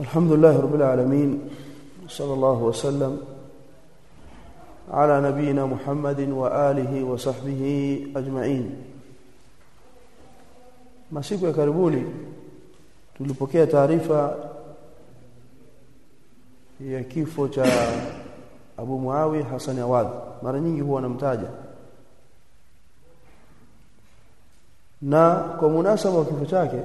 الحمد لله رب العالمين صلى الله وسلم على نبينا محمد وآله وصحبه أجمعين masiku ya karibuni tulipokea taarifa ya kifo cha Abu Muawi Hassan Awadh mara nyingi huwa anamtaja na kwa munasaba wa kifo chake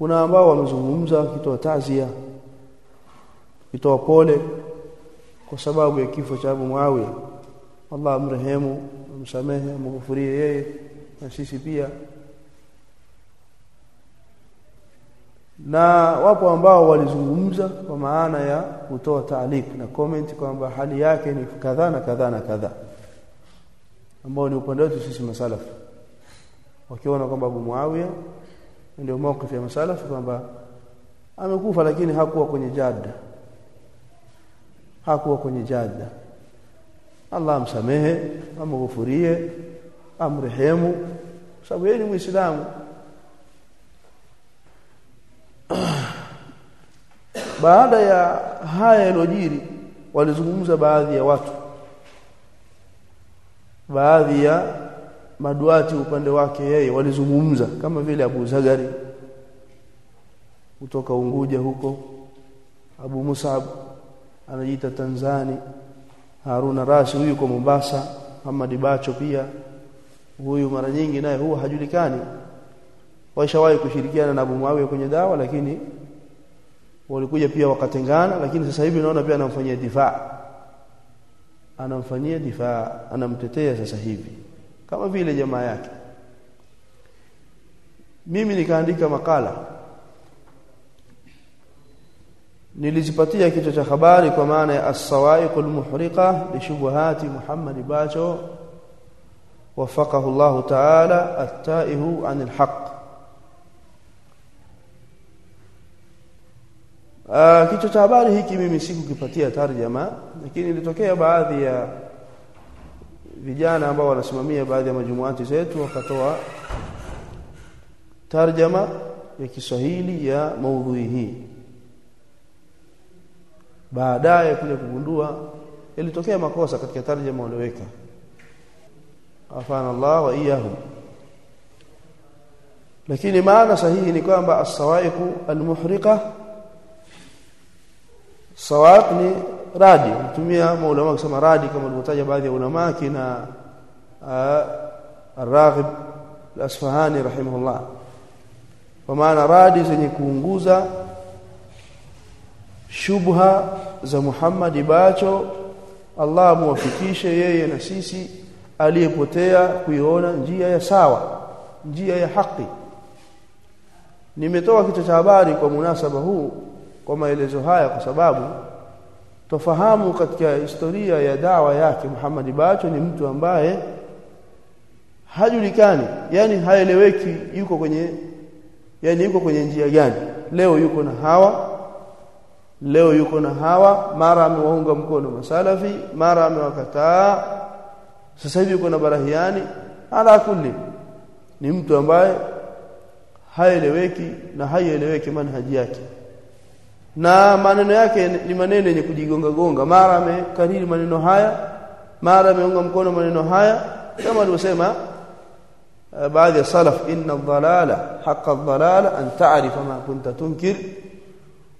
kuna ambao wamezungumza kitoa tazia kitoa pole kwa sababu ya kifo cha Abu Muawiya. Allah amrehemu amsamehe amghufurie yeye na sisi pia. Na wapo ambao walizungumza kwa maana ya kutoa taalik na comment kwamba hali yake ni kadhaa na kadhaa na kadhaa ambao ni upande wetu sisi masalafu. Wakiona kwamba Abu Muawiya ndio mawqif ya masalafu kwamba amekufa lakini hakuwa kwenye jadda. Hakuwa kwenye jadda. Allah amsamehe amghufurie amrehemu. Sababu yeye ni muislamu. Baada ya haya yalojiri walizungumza baadhi ya watu. Baadhi ya maduati upande wake yeye walizungumza kama vile Abu Zagari kutoka Unguja huko Abu Musab anajiita Tanzani Haruna Rashi huyu kwa Mombasa Muhammad Bacho pia huyu mara nyingi naye huwa hajulikani. Waishawahi kushirikiana na Abu Muawiya kwenye dawa lakini walikuja pia wakatengana lakini sasa hivi naona pia anamfanyia difaa. Anamfanyia difaa anamtetea sasa hivi kama vile jamaa yake. Mimi nikaandika makala. Nilizipatia kichwa cha habari kwa maana ya as-sawaiqul muhriqa li Muhammad Bacho wafaqahu Allah Ta'ala at-taihu 'anil haqq. Ah, kichwa cha habari hiki mimi sikukipatia tarjama lakini ilitokea baadhi ya vijana ambao wanasimamia baadhi ya majumuati zetu wakatoa tarjama ya Kiswahili ya maudhui hii. Baadaye kuja kugundua ilitokea makosa katika tarjama walioweka. Afana Allah wa iyahum lakini maana sahihi ni kwamba as-sawaiqu al-muhriqa. Sawaq ni radi. Mtumia maulama kusema radi kama ulivyotaja baadhi ya ulama kina ar-raghib al-asfahani rahimahullah. Kwa maana radi zenye kuunguza shubha za Muhammad Bacho Allah muwafikishe yeye na sisi aliyepotea kuiona njia ya sawa njia ya haki. Nimetoa kichwa cha habari kwa munasaba huu kwa maelezo haya kwa sababu tofahamu katika historia ya dawa yake Muhammad Bacho ni mtu ambaye hajulikani yani haeleweki yuko kwenye yani yuko kwenye njia gani. Leo yuko na hawa leo yuko na hawa mara amewaunga mkono masalafi mara amewakataa sasa hivi yuko na barahiani. Ala kulli ni mtu ambaye haeleweki na haieleweki manhaji yake na maneno yake ni maneno yenye kujigonga gonga mara amekariri maneno haya mara ameunga mkono maneno haya kama alivyosema baadhi ya salaf inna dhalala haqa dhalala an ta'rifa ma kunta tunkir.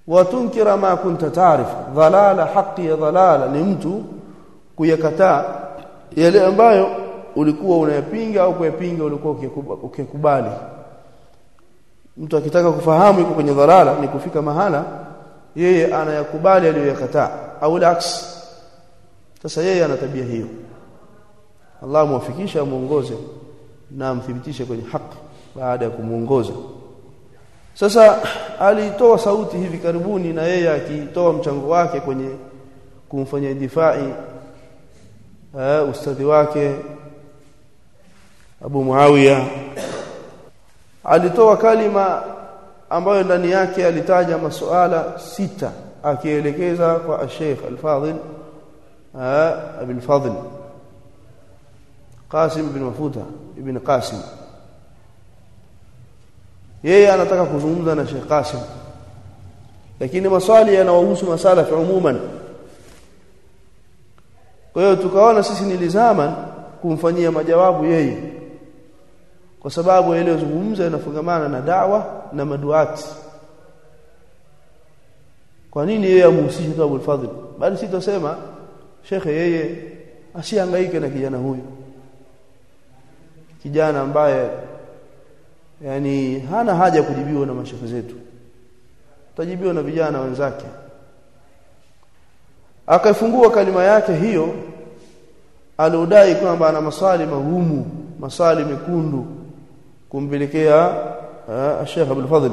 Wa tunkira ma kunta ta'rif. Dhalala haqqi dhalala ni mtu kuyakataa yale ambayo ulikuwa unayapinga au kuyapinga ulikuwa ukikubali mtu akitaka kufahamu iko kwenye dhalala ni kufika mahala yeye anayakubali aliyoyakataa au aks sasa yeye ana tabia hiyo. Allah muwafikisha muongoze na amthibitishe kwenye haki baada ya kumuongoza. Sasa alitoa sauti hivi karibuni na yeye akitoa mchango wake kwenye kumfanyia difai uh, ustadhi wake Abu Muawiya. Alitoa kalima ambayo ndani yake alitaja masuala sita akielekeza kwa Sheikh Al-Fadhil Abi Al-Fadhil Qasim bin Mafuta ibn Qasim. Yeye anataka kuzungumza na Sheikh Qasim lakini maswali yanawahusu masalafi umuman. Kwa hiyo tukaona sisi ni lizaman kumfanyia majawabu yeye kwa sababu ile zungumza inafungamana na dawa na maduati kwa nini yeye amhusishe tu Abul Fadhl bali sitosema shekhe yeye asihangaike na kijana huyu. Kijana ambaye yani hana haja kujibiwa na mashekhe zetu. Tajibiwa na vijana wenzake. Akaifungua kalima yake hiyo aliodai kwamba ana maswali magumu maswali mekundu kumpelekea Sheikh Abdul Fadhl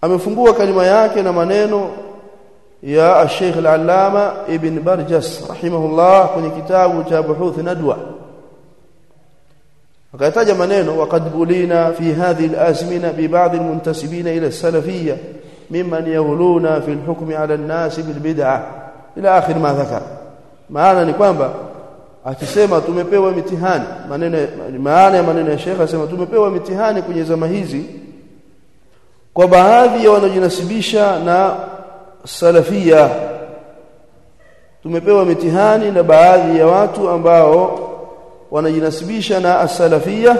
amefungua kalima yake na maneno ya Sheikh Al-Allama Ibn Barjas rahimahullah kwenye kitabu cha Buhuth Nadwa akataja maneno waqad bulina fi hadhihi al-azmina bi ba'd al-muntasibina ila as-salafiyya mimman yawluna fi al-hukmi 'ala an-nas bil bid'ah ila akhir ma dhakar maana ni kwamba akisema tumepewa mitihani. Maneno maana ya maneno ya shekha asema tumepewa mitihani kwenye zama hizi kwa baadhi ya wanaojinasibisha na salafia. Tumepewa mitihani na baadhi ya watu ambao wanajinasibisha na as-salafia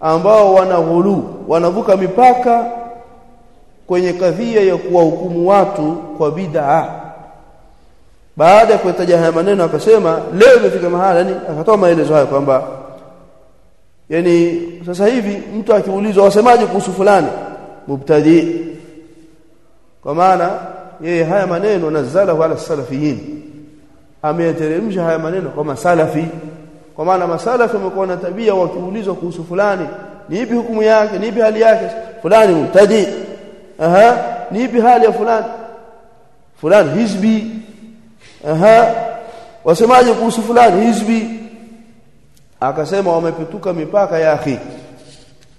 ambao wanaghulu wanavuka mipaka kwenye kadhia ya kuwahukumu watu kwa bid'a baada ya kutaja haya maneno akasema leo imefika mahala yani akatoa maelezo hayo kwamba yani sasa hivi mtu akiulizwa wasemaje kuhusu fulani? Mubtadi. Kwa maana yeye haya maneno nazala ala salafiyin. Ameyateremsha haya maneno kwa masalafi. Kwa maana masalafi wamekuwa na tabia wakiulizwa kuhusu fulani ni ipi hukumu yake? Ni ipi hali yake? Fulani mubtadi. Aha. Ni ipi hali ya fulani? Fulani hizbi aha wasemaje kuhusu fulani? Hizbi. Akasema wamepetuka mipaka ya akhi.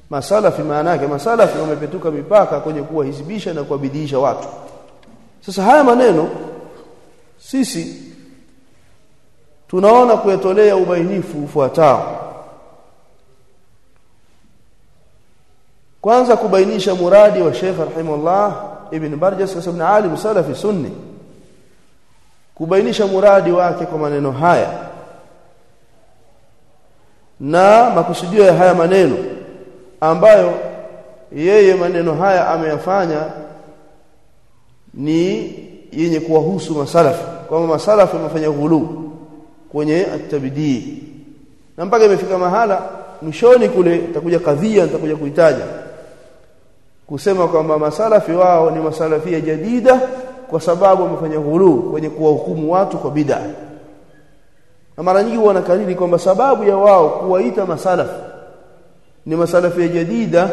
Masalafi maana yake masalafi wamepetuka mipaka kwenye kuwahizibisha na kuwabidiisha watu. Sasa haya maneno sisi tunaona kuyatolea ubainifu ufuatao. Kwanza kubainisha muradi wa Sheikh rahimahullah Ibn Barjas sababu alim salafi sunni kubainisha muradi wake kwa maneno haya na makusudio ya haya maneno ambayo yeye maneno haya ameyafanya ni yenye kuwahusu masalafu kwamba masalafu wamefanya ghulu kwenye at-tabdii na mpaka imefika mahala mwishoni kule itakuja kadhia nitakuja kuitaja kusema kwamba masalafi wao ni masalafia jadida kwa sababu wamefanya ghulu kwenye kuwahukumu watu kwa bid'a. Na mara nyingi wanakariri kwamba sababu ya wao kuwaita masalafu ni masalafi ya jadida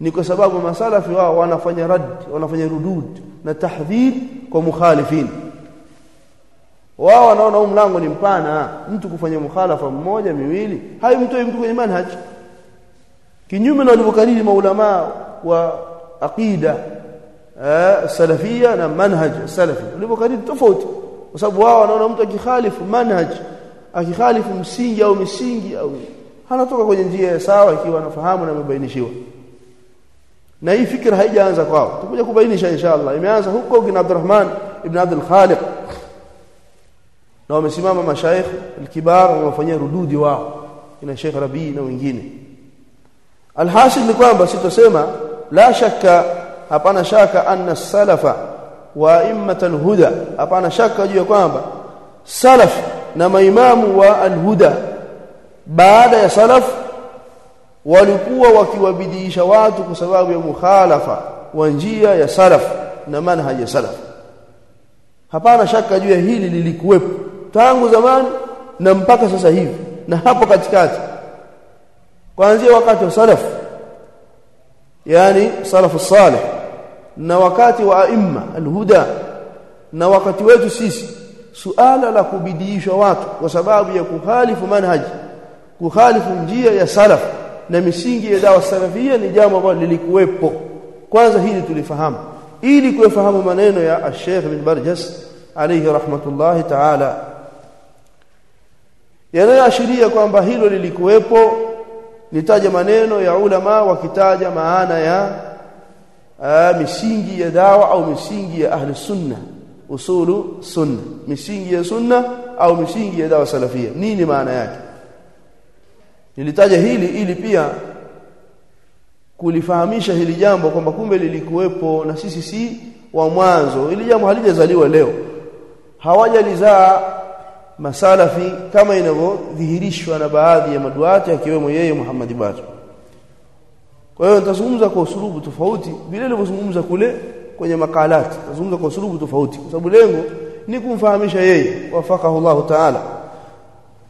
ni kwa sababu masalafi wao wanafanya rad wanafanya rudud na tahdhir kwa mukhalifin. Wao wanaona huu mlango ni mpana mtu kufanya mukhalafa mmoja miwili haimtoi mtu kwenye manhaj. Kinyume na walivyokariri maulama wa aqida salafia na manhaj salafi. Walivyokariri tofauti. Kwa sababu wao wanaona mtu akikhalifu manhaj akikhalifu msingi au misingi au hanatoka kwenye njia ya sawa ikiwa anafahamu na amebainishiwa. Na hii fikra haijaanza kwao. Tutakuja kubainisha inshallah. Imeanza huko kina Abdurrahman ibn Abdul Khaliq. Na wamesimama mashaikh alkibar wamefanyia rududi wao. Ina Sheikh Rabi na wengine. Alhasil ni kwamba sitosema la shakka hapana shaka anna salafa wa immatul huda hapana shaka juu ya kwamba salaf na maimamu wa alhuda baada ya salaf walikuwa wakiwabidiisha watu kwa sababu ya mukhalafa wa njia ya salaf na manhaj ya salaf. Hapana shaka juu ya hili lilikuwepo tangu zamani na mpaka sasa hivi na hapo katikati. Kuanzia wakati wa salaf yani salafu salih na wakati wa aimma alhuda na wakati wetu sisi suala la kubidiishwa watu kwa sababu ya kukhalifu manhaji kukhalifu njia ya salaf na misingi ya dawa salafia ni jambo ambalo lilikuwepo. Kwanza hili tulifahamu. Ili kuyafahamu maneno ya Sheikh bin Barjas alayhi rahmatullahi ta'ala yanayoashiria kwamba hilo lilikuwepo nitaja maneno ya ulama wakitaja maana ya misingi ya dawa au misingi ya ahli sunna? Usulu sunna. Misingi ya sunna au misingi ya dawa salafia? Nini maana yake? Nilitaja hili ili pia kulifahamisha hili jambo kwamba kumbe lilikuwepo na sisi si wa mwanzo. Hili jambo halijazaliwa leo. Hawajalizaa masalafi kama inavyodhihirishwa na baadhi ya maduati akiwemo yeye Muhammad Bato kwa hiyo nitazungumza kwa usulubu tofauti vile nilivyozungumza kule kwenye makalati nitazungumza kwa usulubu tofauti kwa sababu lengo ni kumfahamisha yeye wafakahu Allah Ta'ala.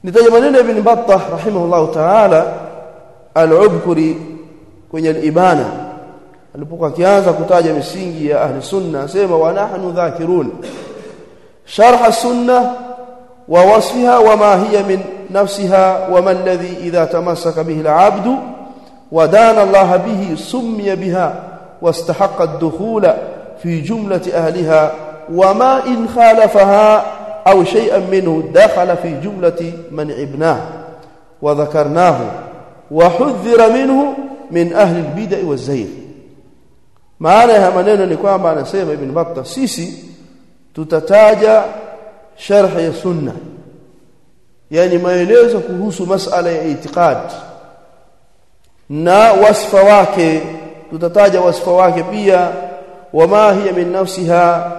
Nitaja maneno Ibn Battah rahimahullah Ta'ala al-Ubkuri kwenye al-Ibana. Alipokuwa akianza kutaja misingi ya ahli sunna asema wa nahnu dhakirun. Sharh as-sunnah wa wasfiha wa ma hiya min nafsiha wa ma alladhi idha tamassaka bihi al-'abdu ودان الله به سمي بها واستحق الدخول في جملة أهلها وما إن خالفها أو شيئا منه دخل في جملة من عبناه وذكرناه وحذر منه من أهل البدع والزيف معنى همانة نكوان معنى سيما ابن بطة سيسي تتتاجى شرح سنة يعني ما يليز كهوس مسألة اعتقاد. Na wasfa wake tutataja wasfa wake pia wama hiya min nafsiha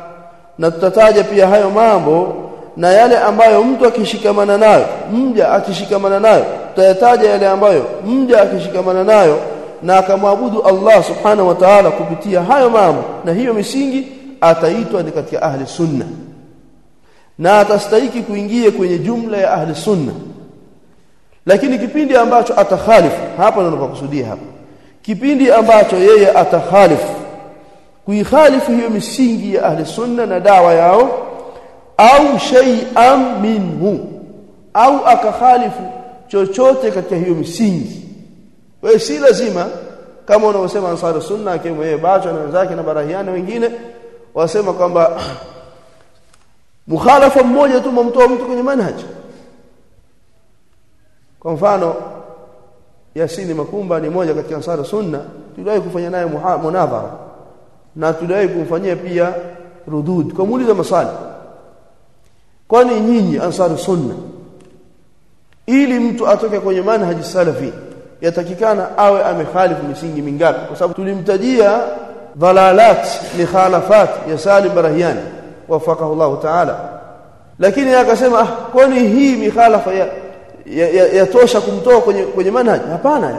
na tutataja pia hayo mambo na yale ambayo mtu akishikamana nayo mja akishikamana nayo tutayataja yale ambayo mja akishikamana nayo na akamwabudu Allah subhanahu wa ta'ala kupitia hayo mambo na hiyo misingi ataitwa ni katika ahli sunna. Na atastahiki kuingia kwenye jumla ya ahli sunna lakini kipindi ambacho atakhalifu hapa ndio nakusudia hapa kipindi ambacho yeye atakhalifu kuikhalifu hiyo misingi ya ahli sunna na dawa yao au shay'an minhu au akakhalifu chochote katika hiyo misingi. Wewe si lazima kama unaosema ansar sunna akiwemo yeye bacho na wenzake na barahiana wengine wasema kwamba mukhalafa mmoja tu mumtoa mtu kwenye manhaj kwa mfano Yasini Makumba ni moja katika sala sunna tuliwahi kufanya naye munadhara. Na tuliwahi kumfanyia pia rudud. Kwa muuliza maswali. Kwani nyinyi ansaru sunna ili mtu atoke kwenye manhaji salafi yatakikana awe amekhalifu misingi mingapi? Kwa sababu tulimtajia dhalalat mikhalafat ya Salim Barahiani wafakahu Allah Ta'ala. Lakini akasema ah kwani hii mikhalafa ya yatosha ya, ya kumtoa kwenye kwenye manhaji? Hapana.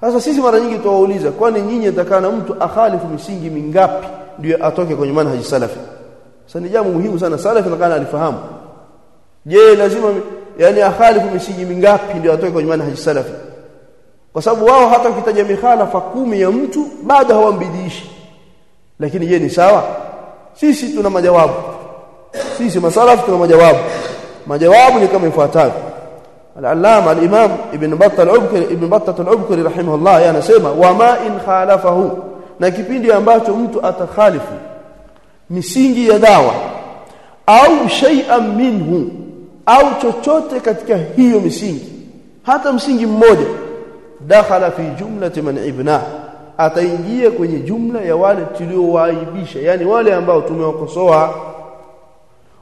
Sasa sisi mara nyingi tuwauliza kwani nyinyi atakana mtu akhalifu misingi mingapi ndio atoke kwenye manhaji salafi? Sasa ni jambo muhimu sana salafi nakana alifahamu. Je lazima yani akhalifu misingi mingapi ndio atoke kwenye manhaji salafi? Kwa sababu wao hata ukitaja mikhalafa kumi ya mtu bado hawambidishi lakini je ni sawa? Sisi tuna majawabu. Sisi masalafu tuna majawabu majawabu ni kama ifuatavyo. Al-allama al-imam ibn battah al-ubkari ibn battah al-ubkari rahimahullah yanasema wama in khalafahu. Na kipindi ambacho mtu atakhalifu misingi ya dawa au shay'an minhu au chochote katika hiyo misingi hata msingi mmoja dakhala fi jumlati man ibna ataingia kwenye jumla ya wale tuliowaibisha yani wale ambao tumewakosoa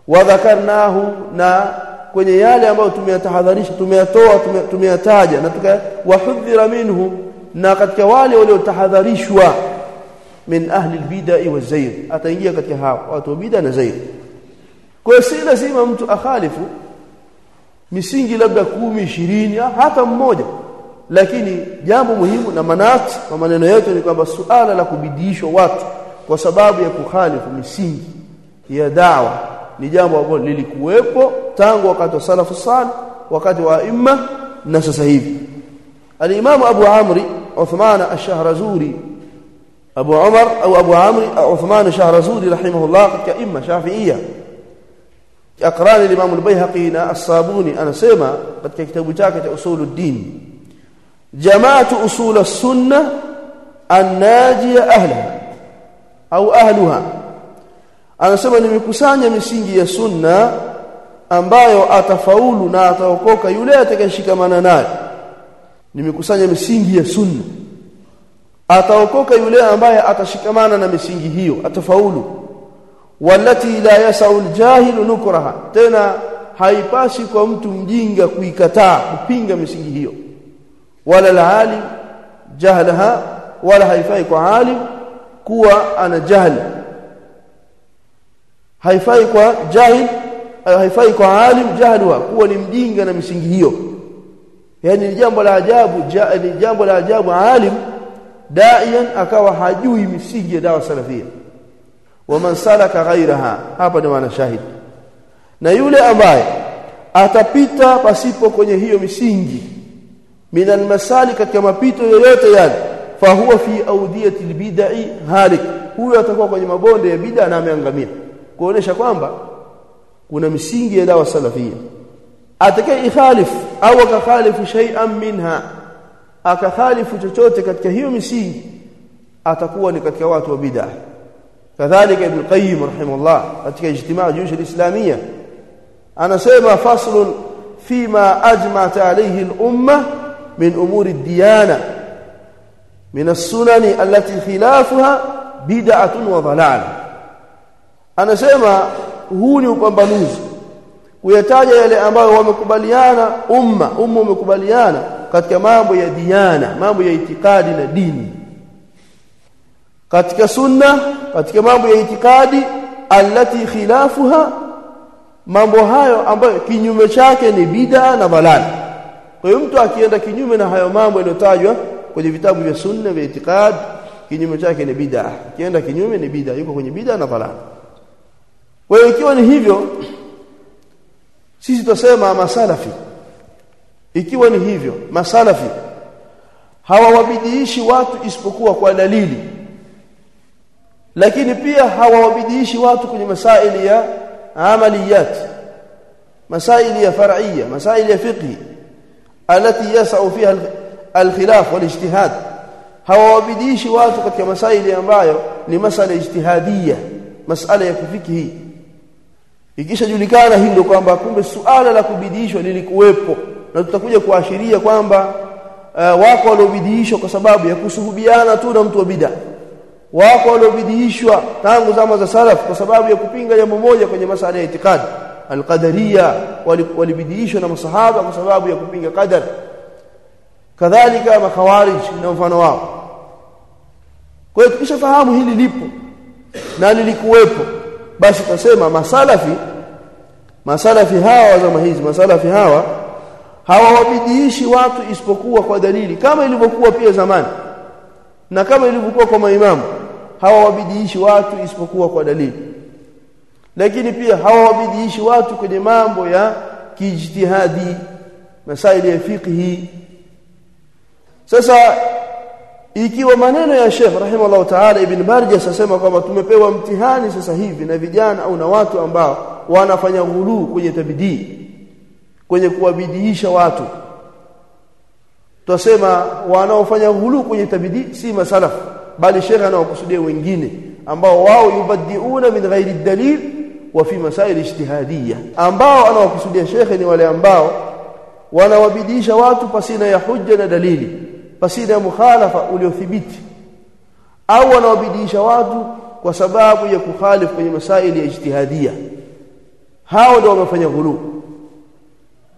wadhakarnahu na kwenye yale ambayo tumeyatahadharisha tumeyatoa tumeyataja na tukawahudhira minhu na katika wale waliotahadharishwa min ahli albid'a wa zayr ataingia katika hao watu wa bid'a na zayr kwa hiyo si lazima mtu akhalifu misingi labda kumi ishirini hata mmoja. Lakini jambo muhimu na manati kwa maneno yetu ni kwamba suala la kubidishwa watu kwa sababu ya kukhalifu misingi ya dawa ni jambo ambalo lilikuwepo tangu wakati wa salafu salih wakati wa imma na sasa hivi. al-Imam Abu Amri Uthman ash-Shahrazuri Abu Umar au Abu Amri Uthman ash-Shahrazuri rahimahullah katika imma Shafi'iyya. Akrani al-Imam al-Baihaqi na as-Sabuni anasema katika kitabu chake cha Usuluddin jama'atu usul as-sunnah an-najiya ahliha au ahluha anasema nimekusanya misingi ya sunna ambayo atafaulu na ataokoka yule atakayeshikamana nayo nimekusanya misingi ya sunna. Ataokoka yule ambaye atashikamana na misingi hiyo atafaulu. Walati la yasau aljahilu nukraha. Tena haipasi kwa mtu mjinga kuikataa kupinga misingi hiyo. Wala alalim jahlaha wala haifai kwa alim kuwa ana jahli haifai kwa jahil haifai kwa alim jahlwa kuwa ni mjinga na misingi hiyo. Yani ni jambo la ajabu ni jambo la ajabu alim daian akawa hajui misingi ya dawa salafia. Waman salaka ghairaha hapa ni maana shahid. Na yule ambaye atapita pasipo kwenye hiyo misingi min almasali katika mapito yoyote yale fahuwa fi awdiyati albid'i halik. Huyo atakuwa kwenye mabonde ya bid'a na ameangamia kuonesha kwamba kuna misingi ya dawa salafia. Atakaye ikhalif au akakhalifu shay'an minha akakhalifu chochote katika hiyo misingi atakuwa ni katika watu wa bid'ah kadhalika ibn qayyim rahimahullah katika ijtimaa jush alislamia anasema faslun fima ajma'at alayhi al-umma min umuri ad-diyana min as-sunani allati khilafuha bid'atun wa dhalal anasema huu ni upambanuzi. Kuyataja yale ambayo wamekubaliana umma umma umekubaliana katika mambo ya diana mambo ya itikadi na dini. Katika sunna katika mambo ya itikadi alati khilafuha mambo hayo ambayo kinyume chake ni bid'a na dhalal. Kwa hiyo mtu akienda kinyume na hayo mambo yaliyotajwa kwenye vitabu vya sunna vya itikadi kinyume chake ni bid'a. Akienda kinyume ni bid'a yuko kwenye bid'a na dhalal kwa hiyo ikiwa ni hivyo sisi tutasema masalafi. Ikiwa ni hivyo masalafi hawawabidiishi watu isipokuwa kwa dalili. Lakini pia hawawabidiishi watu kwenye masaili ya amaliyat masaili ya far'iyya masaili ya fiqhi alati yasau fiha alkhilaf walijtihad hawawabidiishi watu katika masaili ambayo ni masala ijtihadiyya masala ya kifikhi ikishajulikana hilo kwamba kumbe suala la kubidiishwa lilikuwepo. Na tutakuja kuashiria kwamba uh, wako waliobidiishwa kwa sababu ya kusuhubiana tu na mtu wa bid'a. Wako waliobidiishwa tangu zama za salaf kwa sababu ya kupinga jambo moja kwenye masala ya itikadi alqadariya walibidiishwa na masahaba kwa sababu ya kupinga qadar. Kadhalika makhawarij na mfano wao. Kwa hiyo tukishafahamu hili lipo na lilikuwepo basi tutasema masalafi masalafi hawa wa zama hizi masalafi hawa hawawabidiishi watu isipokuwa kwa dalili kama ilivyokuwa pia zamani na kama ilivyokuwa kwa maimamu hawawabidiishi watu isipokuwa kwa dalili. Lakini pia hawawabidiishi watu kwenye mambo ya kijtihadi masaili ya fiqhi. Sasa ikiwa maneno ya Sheikh rahimahullah ta'ala Ibn Barjas asema kwamba tumepewa mtihani sasa hivi na vijana au na watu ambao wanafanya ghuluu kwenye tabidii kwenye kuwabidiisha watu. Tusema wanaofanya ghuluu kwenye tabidii si masalaf bali Sheikh anawakusudia wengine ambao wao yubaddiuna min ghairi dalil wa fi masail ijtihadiyya ambao anawakusudia Sheikh ni wale ambao wanawabidiisha watu pasina ya hujja na dalili pasina ya mukhalafa uliothibiti. Au wanawabidiisha watu kwa sababu ya kukhalifu kwenye masaili ya ijtihadia hao ndio wamefanya ghulu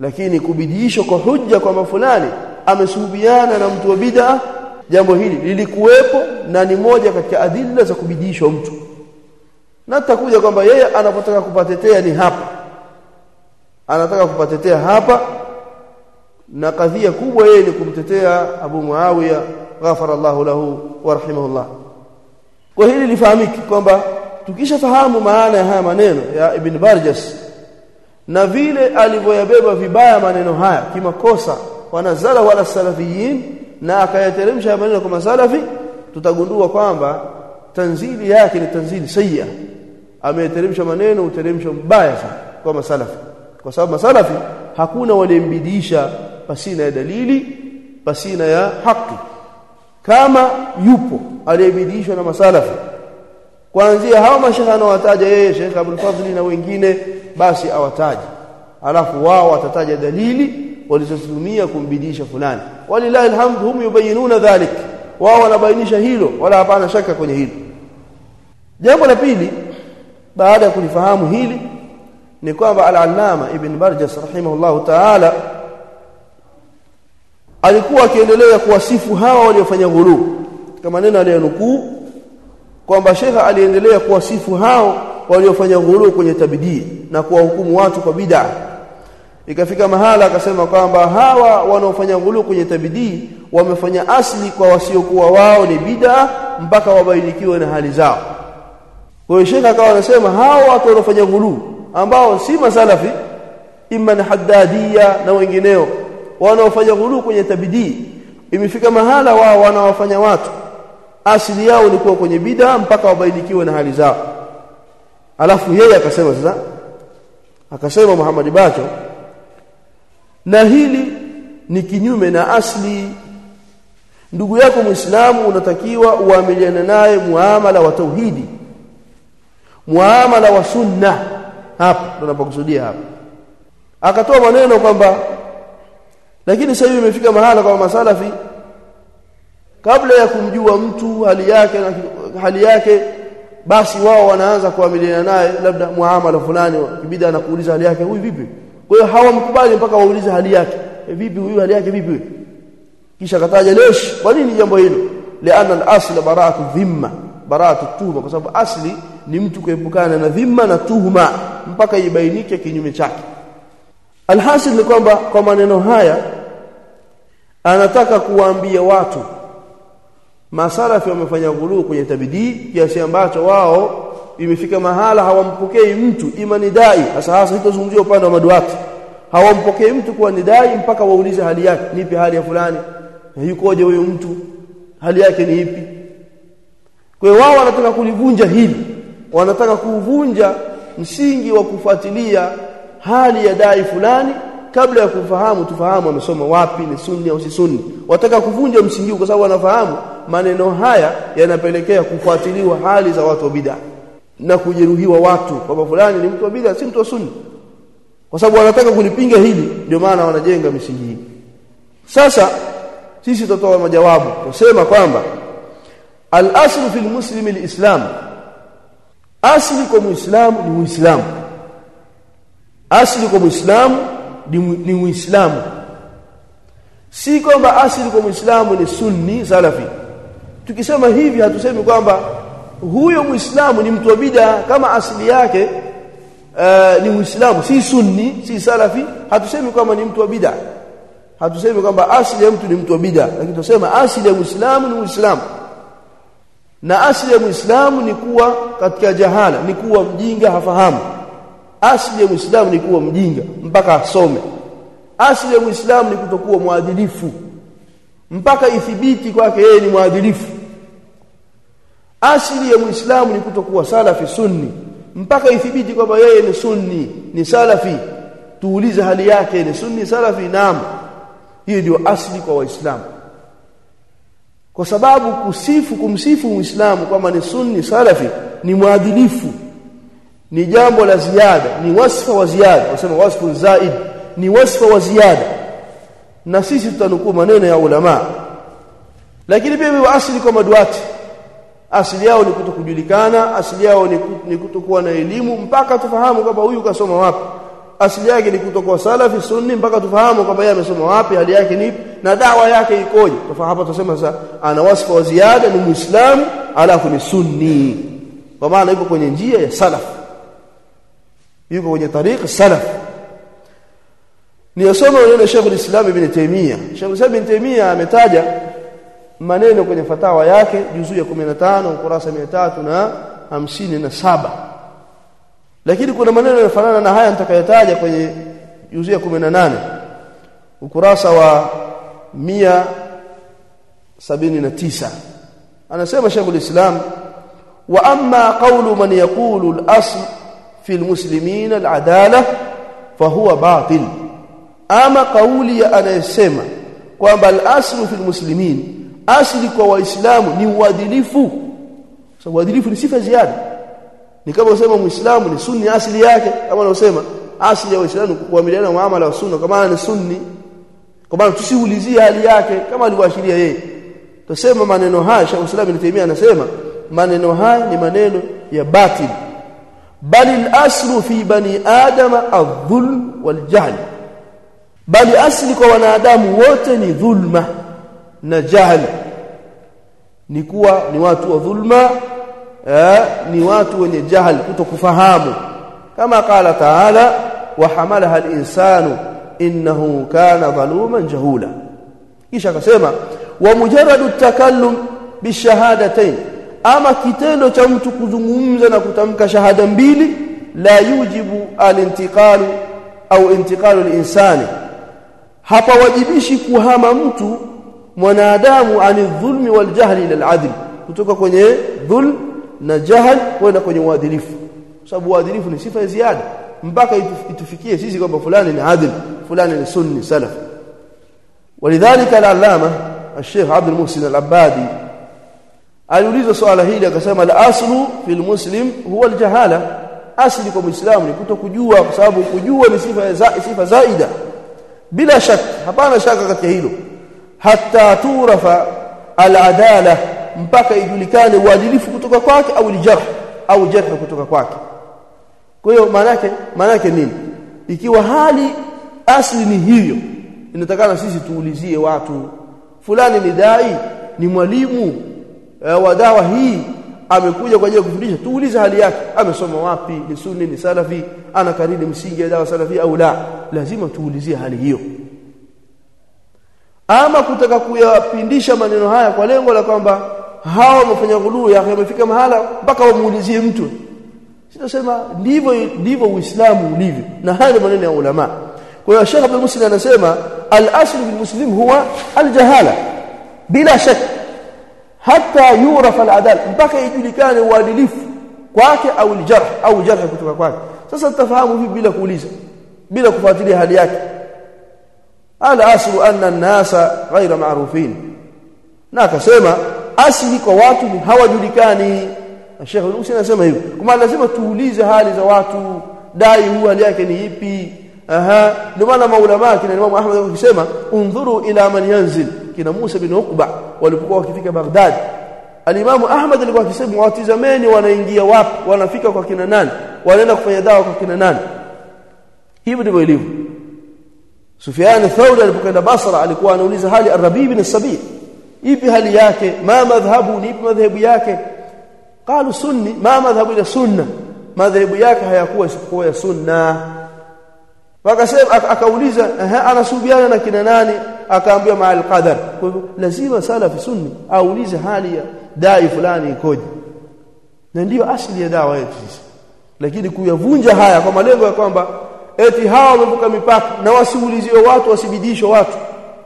lakini kubidiishwa kwa hujja kwamba fulani amesuhubiana na mtu wa bid'a jambo hili lilikuwepo na ni moja katika adilla za kubidiishwa mtu. Na takuja kwamba yeye anapotaka kupatetea ni hapa. Anataka kupatetea hapa na kadhia kubwa yeye ni kumtetea Abu Muawiya ghafara Allahu lahu wa rahimahullah. Kwa hili lifahamiki kwamba tukishafahamu maana ya haya maneno ya Ibn Barjas na vile alivyoyabeba vibaya maneno haya kimakosa wanazala wala salafiyin na akayateremsha maneno kwa masalafi tutagundua kwamba tanzili yake ni tanzili sayya. Ameteremsha maneno uteremsho mbaya sana kwa masalafi. Kwa sababu masalafi hakuna waliyembidisha pasina ya dalili pasina ya haki. Kama yupo aliyebidishwa na masalafi. Kuanzia hao mashekha anawataja yeye Sheikh Abdul Fadhli na wengine basi awataje. Alafu wao watataja dalili walizotumia kumbidisha fulani. Walilahi alhamd hum yubayinuna dhalik. Wao wanabainisha hilo wala hapana shaka kwenye hilo. Jambo la pili baada ya kulifahamu hili ni kwamba al-allama ibn barjas rahimahullahu ta'ala alikuwa akiendelea kuwasifu hawa waliofanya ghulu kama neno aliyonukuu kwamba shekha aliendelea kuwasifu hao waliofanya ghulu kwenye tabidii na kuwahukumu watu kwa bid'a. Ikafika mahala akasema kwamba hawa wanaofanya ghulu kwenye tabidii wamefanya asli kwa wasiokuwa wao ni bid'a mpaka wabainikiwe na hali zao. Kwa hiyo shekha akawa anasema hawa watu wanaofanya ghulu ambao si masalafi imma na haddadia na wengineo wanaofanya ghulu kwenye tabidii. Imefika mahala wao wanawafanya watu. Asili yao ni kuwa kwenye bid'a mpaka wabainikiwe na hali zao. Alafu yeye akasema sasa akasema Muhammad Bacho na hili ni kinyume na asli. Ndugu yako muislamu unatakiwa uamiliane naye muamala wa tauhidi muamala wa sunna. Hapa tunapokusudia hapa. Akatoa maneno kwamba lakini sasa hivi imefika mahala kwa masalafi. Kabla ya kumjua mtu hali yake na hali yake basi wao wanaanza kuamiliana naye labda muamala fulani kibida anakuuliza hali yake huyu vipi? Kwa hiyo hawamkubali mpaka waulize hali yake. E, vipi huyu? Hali yake vipi kisha kataja lesh kwa nini jambo hilo? Liana al-asl bara'atu dhimma bara'atu tuhma kwa sababu asli ni mtu kuepukana na dhimma na tuhma mpaka ibainike kinyume chake. Alhasil ni kwamba kwa maneno haya anataka kuwaambia watu masalafi wamefanya ghuluu kwenye tabidii kiasi ambacho wao imefika mahala hawampokei mtu imani dai hasa hasa hitozungumzia upande wa maduati. Hawampokei mtu kuwa ni dai mpaka waulize hali yake nipi hali ya fulani yukoje huyo mtu hali yake ni ipi? Kwa wao wanataka kulivunja hili wanataka kuvunja msingi wa kufuatilia hali ya dai fulani kabla ya kufahamu tufahamu amesoma wapi ni sunni au si sunni. Wataka kuvunja msingi kwa sababu wanafahamu maneno haya yanapelekea kufuatiliwa hali za watu wa bid'a na kujeruhiwa watu. Kwamba fulani ni mtu wa bid'a si mtu wa sunni. Kwa sababu wanataka kulipinga hili ndio maana wanajenga misingi hii. Sasa sisi tutatoa majawabu. Tusema kwamba al-aslu fil muslim al-islam. Asli kwa muislamu ni muislamu. Asli kwa muislamu ni Uislamu si kwamba asili kwa muislamu ni sunni salafi. Tukisema hivi hatusemi kwamba huyo muislamu ni mtu wa bid'a kama asili yake uh, ni muislamu. Si sunni si salafi hatusemi kwamba ni mtu wa bid'a. Hatusemi kwamba asili ya mtu ni mtu wa bid'a lakini tunasema asili ya muislamu ni muislamu. Na asili ya muislamu ni kuwa katika jahala ni kuwa mjinga hafahamu asili ya muislamu ni kuwa mjinga mpaka asome. Asili ya muislamu ni kutokuwa mwadilifu mpaka ithibiti kwake yeye ni mwadilifu. Asili ya muislamu ni kutokuwa salafi sunni mpaka ithibiti kwamba yeye ni sunni ni salafi. Tuulize hali yake ni sunni salafi? Naam. Hiyo ndio asili kwa waislamu. Kwa sababu kusifu kumsifu muislamu kwamba ni sunni salafi ni mwadilifu ni jambo la ziada ni wasfa wa ziada. Wasema wasfu zaid ni wasfa wa ziada. Na sisi tutanukuu maneno ya ulama. Lakini pia ni asili kwa maduati. Asili yao ni kutokujulikana asili yao ni, ni kutokuwa na elimu mpaka tufahamu kwamba huyu kasoma wapi. Asili yake ni kutokuwa salafi sunni mpaka tufahamu kwamba yeye amesoma wapi hali yake ni na dawa yake ikoje. Tufahamu hapa tusema sasa ana wasfa wa ziada ni muislamu alafu ni sunni. Kwa maana yuko kwenye njia ya salaf yuko kwenye tariki salaf. Niyasoma neno Sheikh al-Islam Ibn Taymiyyah. Sheikh al-Islam Ibn Taymiyyah ametaja maneno kwenye fatawa yake juzuu ya 15 ukurasa 357 lakini kuna maneno yanafanana na haya nitakayotaja kwenye juzuu ya 18 ukurasa wa 179 anasema Sheikh al-Islam wa amma qawlu man yaqulu al-asl fi المسلمين العداله فهو باطل. ama kauli ya anayesema kwamba al-aslu fil muslimin asli kwa waislamu ni uadilifu. Sababu uadilifu ni sifa ziada. Ni kama usema muislamu ni sunni asili yake kama unasema asili ya waislamu kuamiliana muamala wa sunna kama ni sunni. Kwa maana tusiulizie hali yake kama alivyoashiria yeye. Tusema maneno haya Sheikh Islam anasema maneno haya ni maneno ya batil bali al-aslu fi bani adama adh-dhulm wal-jahl bali asli kwa wanadamu wote ni dhulma na jahl ni kuwa ni watu wa dhulma eh, ni watu wenye jahl kutokufahamu kama qala ta'ala wa hamalaha al-insanu innahu kana dhaluman jahula kisha akasema wa mujarradu takallum bishahadatayn ama kitendo cha mtu kuzungumza na kutamka shahada mbili la yujibu alintiqalu au intiqalu linsani hapa wajibishi kuhama mtu mwanadamu ani dhulmi wal jahli ila al kutoka kwenye dhul na jahl kwenda kwenye uadilifu. Sababu uadilifu ni sifa ya ziada mpaka itufikie sisi kwamba fulani ni adil fulani ni sunni salaf. Walidhalika al-allama al-sheikh Abdul Muhsin al-Abadi aliuliza swala hili akasema la aslu fil muslim huwa aljahala asli kwa muislamu ni kutokujua kwa sababu kujua ni sifa za, sifa zaida. Bila shaka hapana shaka katika hilo. Hatta turafa al-adala mpaka ijulikane uadilifu kutoka kwake au lijarh au jarh kutoka kwake. Kwa hiyo maana yake maana yake nini? Ikiwa hali asli ni hivyo inatakana sisi tuulizie watu fulani ni dai ni mwalimu e, wa dawa hii amekuja kwa ajili ya kufundisha. Tuulize hali yake. Amesoma wapi? Ni sunni ni salafi? Ana karidi msingi ya dawa salafi au la? Lazima tuulizie hali hiyo. Ama kutaka kuyapindisha maneno haya kwa lengo la kwamba hawa wamefanya ghuluu ya wamefika mahala mpaka wamuulizie mtu. Sitasema ndivyo ndivyo uislamu ulivyo na haya maneno ya ulama. Kwa hiyo Sheikh Abdul Muslim anasema al-aslu bil muslim huwa al-jahala. Bila shak hata yuraf al-adal mpaka ijulikane uadilifu kwake au al-jarh au jarh kutoka kwake. Sasa tutafahamu hivi bila kuuliza bila kufuatilia hali yake. Ala aslu anna an-nasa ghayra ma'rufin. Na akasema asli kwa watu ni hawajulikani. Sheikh Muslim anasema hivyo kwa lazima tuulize hali za watu dai huwa hali yake ni ipi. Aha. Ndio maana maulama kina Imam Ahmad wakisema undhuru ila man yanzil kina Musa bin Uqba walipokuwa wakifika Baghdad. Alimamu Ahmad alikuwa akisema watizameni wanaingia wapi? Wanafika kwa kina nani? Wanaenda kufanya dawa kwa kina nani? Hivi ndivyo ilivyo. Sufyan Thawri alipokwenda Basra alikuwa anauliza hali Arabi bin Sabi ipi hali yake? Ma madhhabu ni ipi madhhabu yake? Qalu sunni ma madhhabu ya sunna. Madhhabu yake hayakuwa isipokuwa ya sunna wakasema akauliza anasubiana na kina nani? Akaambia maal qadar kwa hivyo lazima salafi sunni aulize hali ya dai fulani ikoje. Na ndiyo asili ya dawa yetu sisi. Lakini kuyavunja haya kwa malengo ya kwamba eti hawa wamevuka mipaka na wasiuliziwe watu wasibidishwe watu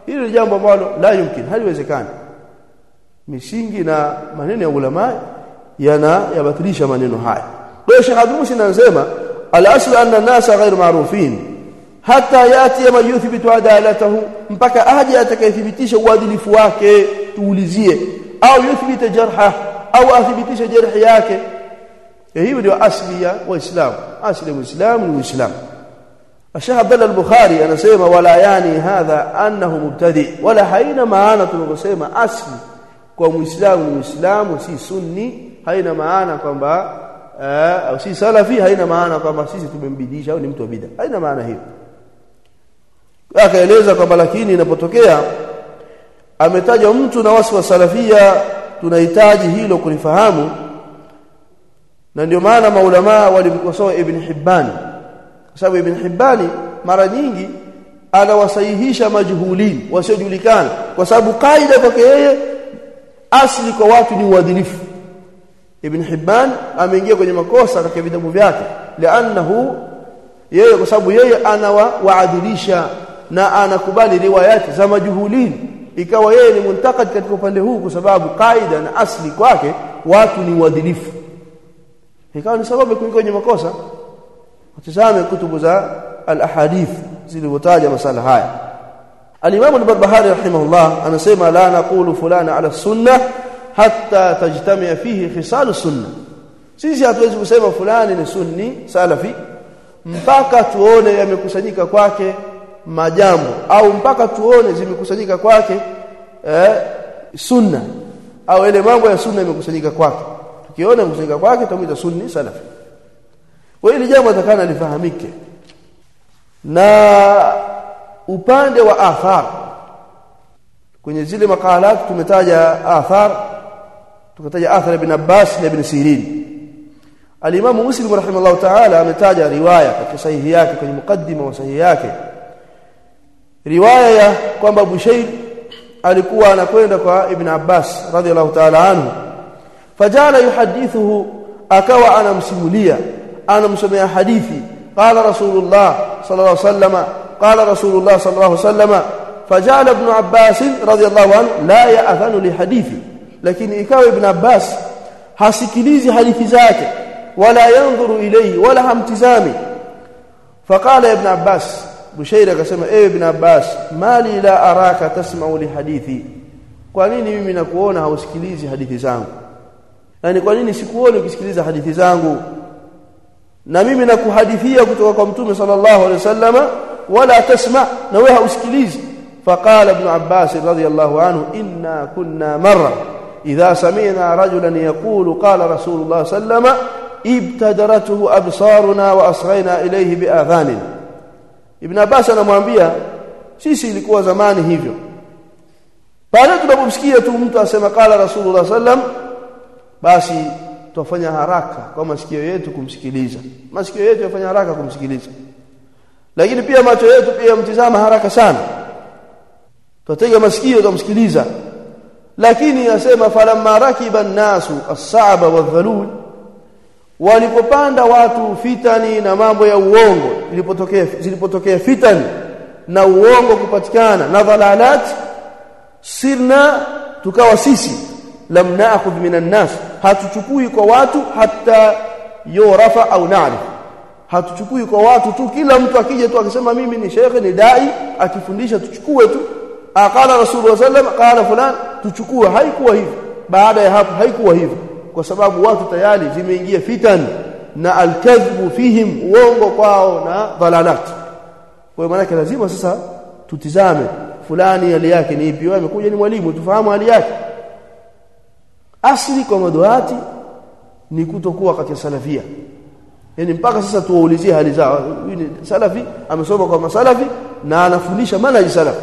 hili ni jambo ambalo la yumkin haliwezekani. Misingi na maneno ya ulama yana yabatilisha maneno haya. Kwa hiyo Sheikh Abdul Musin anasema al-aslu anna an-nasa ghayr ma'rufin hata yati man yuthbitu adalatahu mpaka aje atakayethibitisha uadilifu wake tuulizie au yuthbita jarha au athibitisha jarhi yake hiyo ndio asli ya waislamu asli ya uislamu ni uislamu الشيخ عبد الله البخاري anasema wala yani hadha annahu mubtadi wala haina maana tunaposema asli kwa muislamu ni muislamu si sunni haina maana kwamba au si salafi haina maana kwamba sisi tumembidisha au ni mtu wa bid'a haina maana hiyo akaeleza kwamba lakini inapotokea ametaja mtu na wasi wa salafia tunahitaji hilo kulifahamu. Na ndio maana maulama walimkosoa ibn Hibban. Kwa sababu ibn Hibban mara nyingi anawasahihisha majhulin wasiojulikana. Kwa sababu kaida kwake yeye asli kwa watu ni uadilifu. Ibn Hibban ameingia kwenye makosa katika vitabu vyake. Liannahu yeye kwa sababu yeye anawaadilisha na anakubali riwayati za majuhulini ikawa yeye ni muntakad katika upande huu kwa sababu kaida na asli kwake watu ni uadilifu. Ikawa ni sababu kuingia kwenye makosa. Watazame kutubu za al-ahadith zilizotaja masala haya. al-Imam al-Barbahari rahimahullah anasema la naqulu fulana ala sunnah hatta tajtamia fihi khisal sunnah. Sisi hatuwezi kusema fulani ni sunni salafi mpaka tuone yamekusanyika kwake majambo au mpaka tuone zimekusanyika kwake eh, sunna au ile mambo ya sunna imekusanyika kwake. Tukiona imekusanyika kwake tumuita sunni salafi. Kwa hiyo jambo atakana lifahamike. Na upande wa athar kwenye zile makala tumetaja athar tukataja athar ibn Abbas na ibn Sirin. Al-Imam Muslim rahimahullah ta'ala ametaja riwaya katika sahihi yake kwenye mukaddima wa sahihi yake riwaya ya kwamba Bushair alikuwa anakwenda kwa Ibn Abbas radhiallahu ta'ala anhu. Fajala yuhadithuhu akawa anamsimulia anamsomea hadithi. Qala rasulullah sallallahu alayhi wasallam qala rasulullah sallallahu alayhi wasallam fajala ibn Abbas radhiyallahu anhu la ya'thanu li hadithi. Lakini ikawa Ibn Abbas hasikilizi hadithi zake wala yanzuru ilayhi wala hamtizami. Faqala ibn Abbas Bushair akasema ewe ibn Abbas mali la araka tasma'u li hadithi. Kwa nini mimi nakuona hausikilizi hadithi zangu? Yani kwa nini sikuoni ukisikiliza hadithi zangu? Na mimi nakuhadithia kutoka kwa mtume sallallahu alaihi wasallama wala tasma na wewe hausikilizi. Faqala ibn Abbas radhiyallahu anhu inna kunna marra. Idha sami'na rajulan yaqulu qala rasulullah sallama ibtadaratuhu absaruna wa asghayna ilayhi biadhanina Ibn Abbas anamwambia sisi ilikuwa zamani hivyo. Pale tunapomsikia tu mtu asema kala Rasulullah sallam basi tufanya haraka kwa masikio yetu kumsikiliza. Masikio yetu yafanya haraka kumsikiliza. Lakini pia macho yetu pia mtizama haraka sana. Tutega masikio tumsikiliza lakini yasema falamma rakiba an-nasu as-sa'ba wadh-dhalul walipopanda watu fitani na mambo ya uongo ilipotokea zilipotokea fitani na uongo kupatikana na dhalalat sirna tukawa sisi. Lam naakhudh minan nas hatuchukui kwa watu hata yurafa au na'rif. Hatuchukui kwa watu tu kila mtu akija tu akisema mimi ni shekhe ni dai akifundisha tuchukue tu. Aqala rasulullah sallam qala fulan tuchukue. Haikuwa hivyo. Baada ya hapo haikuwa hivyo kwa sababu watu tayari zimeingia fitan na alkadhbu fihim uongo kwao na dhalalat kwa maana lazima sasa tutizame fulani hali yake ni ipi amekuja ni mwalimu tufahamu hali yake. Asili kwa maduati ni kutokuwa katika salafia. Yani mpaka sasa tuwaulizie hali zao. Ni salafi amesoma kwa masalafi na anafundisha manhaji salafi.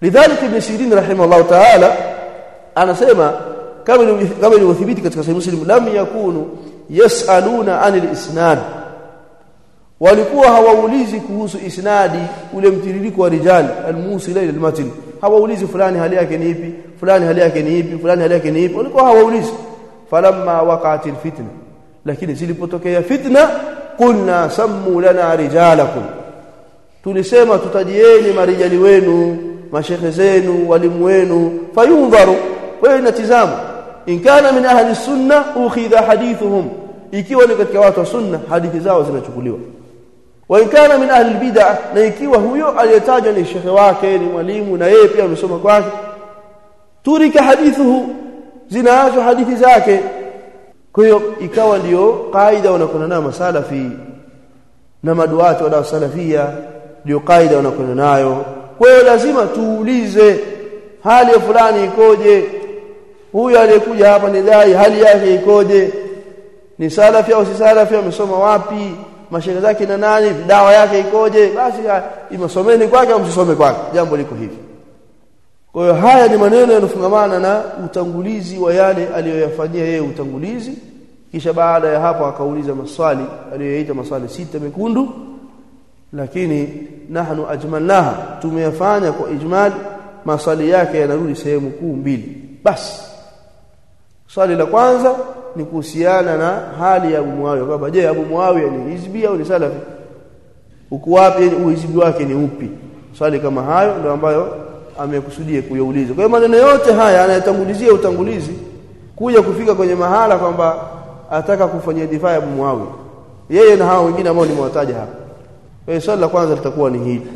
Lidhalika ibn sirin rahimahullah ta'ala anasema kama ilivyothibiti katika sahih muslim lam yakunu yasaluna anil isnad. Walikuwa hawaulizi kuhusu isnadi ule mtiririko wa rijal almusila ila almatn hawaulizi fulani hali yake ni ipi fulani hali yake ni ipi fulani hali yake ni ipi. Walikuwa hawaulizi. Falamma waqa'atil fitna lakini zilipotokea fitna kulna sammu lana rijalakum. Tulisema tutajieni marijali wenu mashekhe zenu walimu wenu fayundharu. Wewe inatizama in kana min ahli sunna ukhidha hadithuhum. Ikiwa ni katika watu wa sunna hadithi zao zinachukuliwa. Wa in kana min ahli bid'ah na ikiwa huyo aliyetajwa ni shekhe wake ni mwalimu na yeye pia amesoma kwake turika hadithuhu zinaachwa hadithi zake. Kwa hiyo ikawa ndiyo kaida wanakwenda nayo masalafi na maduati wadao salafia ndio kaida wanakwenda nayo. Kwa hiyo lazima tuulize hali ya fulani ikoje huyu aliyekuja hapa ni dai hali yake ikoje? Ni salafi au si salafi amesoma wapi? Mashehe zake na nani? Dawa yake ikoje? Basi imesomeni kwake au msisome kwake. Jambo liko hivi. Kwa hiyo haya ni maneno yanofungamana na utangulizi wa yale aliyoyafanyia yeye utangulizi. Kisha baada ya hapo akauliza maswali aliyoyaita maswali sita mekundu. Lakini nahnu ajmalnaha tumeyafanya kwa ijmal maswali yake yanarudi sehemu kuu mbili. Basi swali la kwanza ni kuhusiana na hali ya Abu Muawiya. Kwamba je Abu Muawiya ni hizbi au ni salafi? Uko wapi? Uhizbi wake ni upi? Swali kama hayo ndio ambayo amekusudia kuyauliza. Kwa hiyo maneno yote haya anayatangulizia utangulizi kuja kufika kwenye mahala kwamba ataka kufanyia difaa ya Abu Muawiya. Yeye na hao wengine ambao nimewataja hapa. Kwa hiyo swali la kwanza litakuwa ni hili